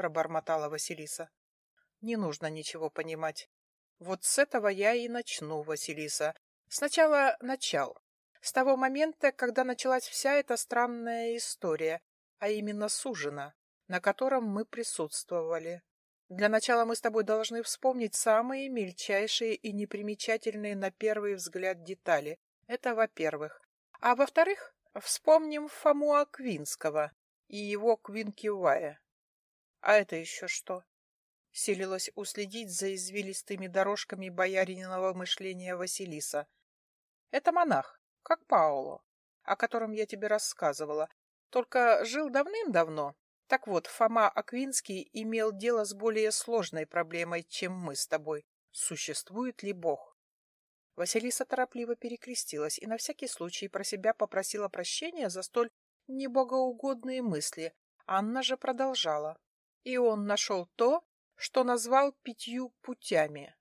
пробормотала Василиса. Не нужно ничего понимать. Вот с этого я и начну, Василиса. Сначала начал. С того момента, когда началась вся эта странная история, а именно сужена, на котором мы присутствовали. Для начала мы с тобой должны вспомнить самые мельчайшие и непримечательные на первый взгляд детали. Это во-первых. А во-вторых, вспомним Фому Аквинского и его Квинкивая. А это еще что? Селилась уследить за извилистыми дорожками боярининого мышления Василиса. Это монах, как Пауло, о котором я тебе рассказывала, только жил давным-давно. Так вот, Фома Аквинский имел дело с более сложной проблемой, чем мы с тобой. Существует ли Бог? Василиса торопливо перекрестилась и на всякий случай про себя попросила прощения за столь небогоугодные мысли. Анна же продолжала. И он нашел то, что назвал пятью путями.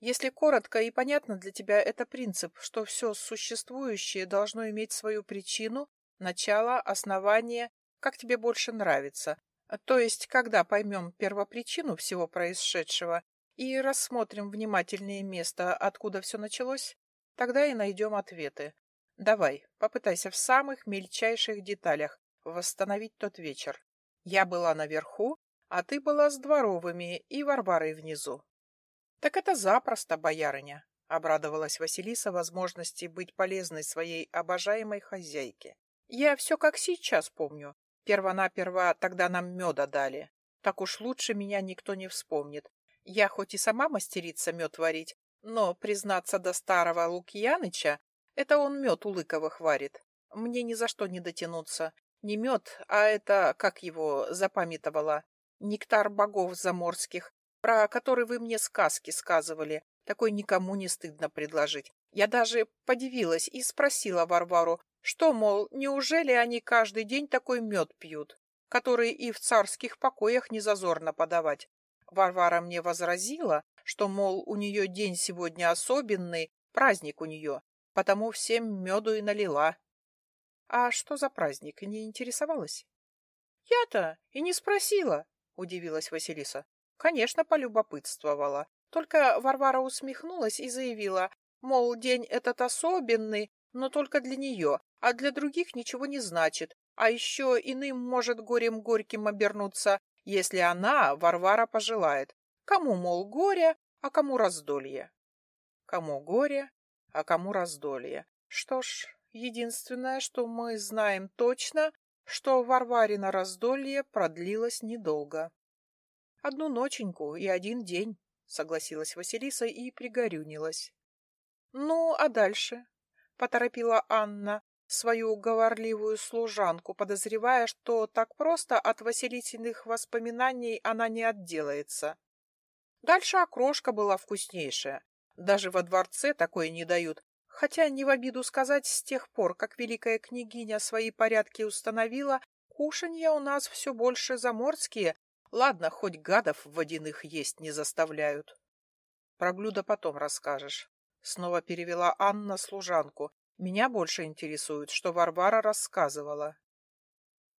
Если коротко и понятно для тебя, это принцип, что все существующее должно иметь свою причину, начало, основание, как тебе больше нравится. То есть, когда поймем первопричину всего происшедшего и рассмотрим внимательнее место, откуда все началось, тогда и найдем ответы. Давай, попытайся в самых мельчайших деталях восстановить тот вечер. Я была наверху, а ты была с дворовыми и Варварой внизу. Так это запросто, боярыня, обрадовалась Василиса возможности быть полезной своей обожаемой хозяйке. Я все как сейчас помню. Первонаперво тогда нам меда дали. Так уж лучше меня никто не вспомнит. Я хоть и сама мастерица мед варить, но, признаться до старого Лукьяныча, это он мед у Лыковых варит. Мне ни за что не дотянуться. Не мед, а это, как его запамятовала, нектар богов заморских, про который вы мне сказки сказывали. Такой никому не стыдно предложить. Я даже подивилась и спросила Варвару, что, мол, неужели они каждый день такой мед пьют, который и в царских покоях не зазорно подавать? Варвара мне возразила, что, мол, у нее день сегодня особенный, праздник у нее, потому всем меду и налила. А что за праздник, не интересовалась? Я-то и не спросила, удивилась Василиса. Конечно, полюбопытствовала. Только Варвара усмехнулась и заявила, мол, день этот особенный, но только для нее, а для других ничего не значит. А еще иным может горем горьким обернуться, если она, Варвара, пожелает. Кому, мол, горе, а кому раздолье. Кому горе, а кому раздолье. Что ж, единственное, что мы знаем точно, что Варварина раздолье продлилось недолго. Одну ноченьку и один день, согласилась Василиса и пригорюнилась. Ну, а дальше? Поторопила Анна, свою говорливую служанку, подозревая, что так просто от Василисиных воспоминаний она не отделается. Дальше окрошка была вкуснейшая. Даже во дворце такое не дают, хотя не в обиду сказать, с тех пор, как великая княгиня свои порядки установила, кушанья у нас все больше заморские, ладно, хоть гадов водяных есть не заставляют. Про блюдо потом расскажешь. Снова перевела Анна служанку, меня больше интересует, что Варвара рассказывала.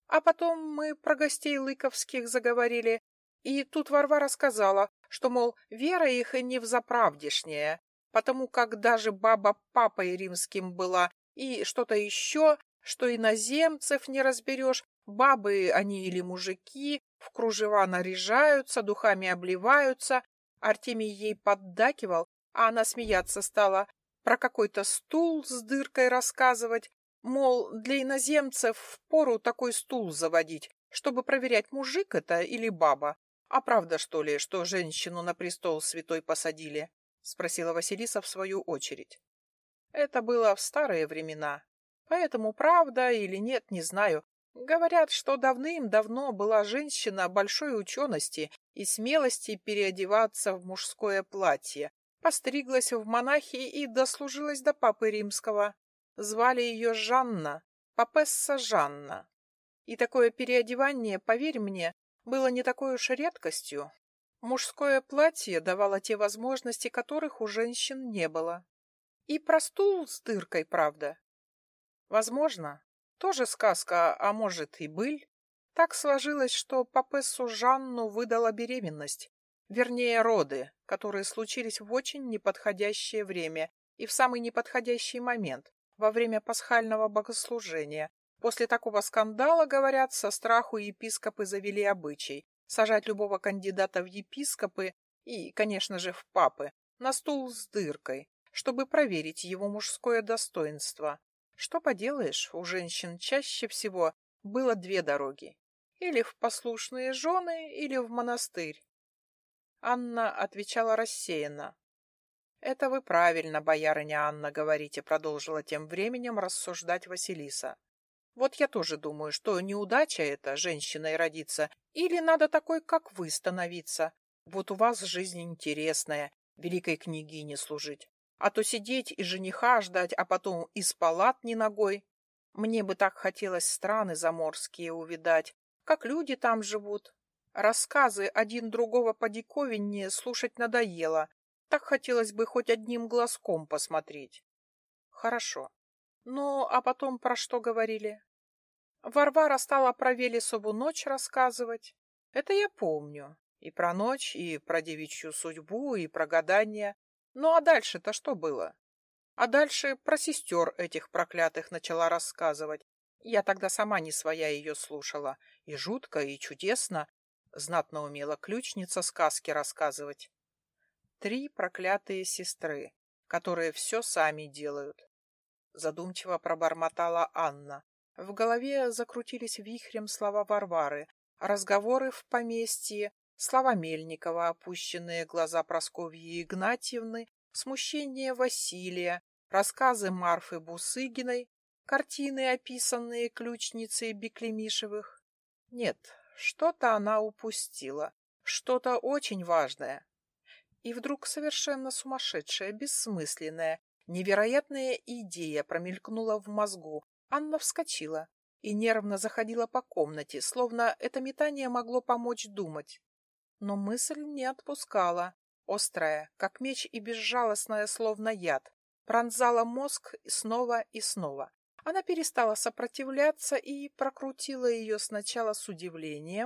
А потом мы про гостей Лыковских заговорили, и тут Варвара сказала, что, мол, вера их не взаправдешняя, потому как даже баба папой римским была, и что-то еще, что иноземцев не разберешь, бабы они или мужики, в кружева наряжаются, духами обливаются. Артемий ей поддакивал, а она смеяться стала, про какой-то стул с дыркой рассказывать, мол, для иноземцев впору такой стул заводить, чтобы проверять, мужик это или баба. А правда, что ли, что женщину на престол святой посадили? Спросила Василиса в свою очередь. Это было в старые времена. Поэтому правда или нет, не знаю. Говорят, что давным-давно была женщина большой учености и смелости переодеваться в мужское платье, Постриглась в монахи и дослужилась до папы римского. Звали ее Жанна, папесса Жанна. И такое переодевание, поверь мне, было не такой уж редкостью. Мужское платье давало те возможности, которых у женщин не было. И про стул с дыркой, правда. Возможно, тоже сказка, а может и быль. Так сложилось, что папессу Жанну выдала беременность, вернее, роды, которые случились в очень неподходящее время и в самый неподходящий момент, во время пасхального богослужения. После такого скандала, говорят, со страху епископы завели обычай сажать любого кандидата в епископы и, конечно же, в папы на стул с дыркой, чтобы проверить его мужское достоинство. Что поделаешь, у женщин чаще всего было две дороги. Или в послушные жены, или в монастырь. Анна отвечала рассеянно. «Это вы правильно, боярыня Анна, говорите», — продолжила тем временем рассуждать Василиса. «Вот я тоже думаю, что неудача это женщиной родиться, или надо такой, как вы, становиться. Вот у вас жизнь интересная, великой княгине служить. А то сидеть и жениха ждать, а потом из палат ни ногой. Мне бы так хотелось страны заморские увидать, как люди там живут. Рассказы один другого по диковиннее слушать надоело. Так хотелось бы хоть одним глазком посмотреть. Хорошо. Ну, а потом про что говорили? Варвара стала про Велесову ночь рассказывать. Это я помню. И про ночь, и про девичью судьбу, и про гадания. Ну а дальше-то что было? А дальше про сестер этих проклятых начала рассказывать. Я тогда сама не своя ее слушала. И жутко, и чудесно. Знатно умела ключница сказки рассказывать. Три проклятые сестры, которые все сами делают. Задумчиво пробормотала Анна. В голове закрутились вихрем слова Варвары, разговоры в поместье, Слова Мельникова, опущенные глаза Просковьи Игнатьевны, смущение Василия, рассказы Марфы Бусыгиной, картины, описанные ключницей Беклемишевых. Нет, что-то она упустила, что-то очень важное. И вдруг совершенно сумасшедшая, бессмысленная, невероятная идея промелькнула в мозгу. Анна вскочила и нервно заходила по комнате, словно это метание могло помочь думать. Но мысль не отпускала. Острая, как меч и безжалостная, словно яд, пронзала мозг снова и снова. Она перестала сопротивляться и прокрутила ее сначала с удивлением,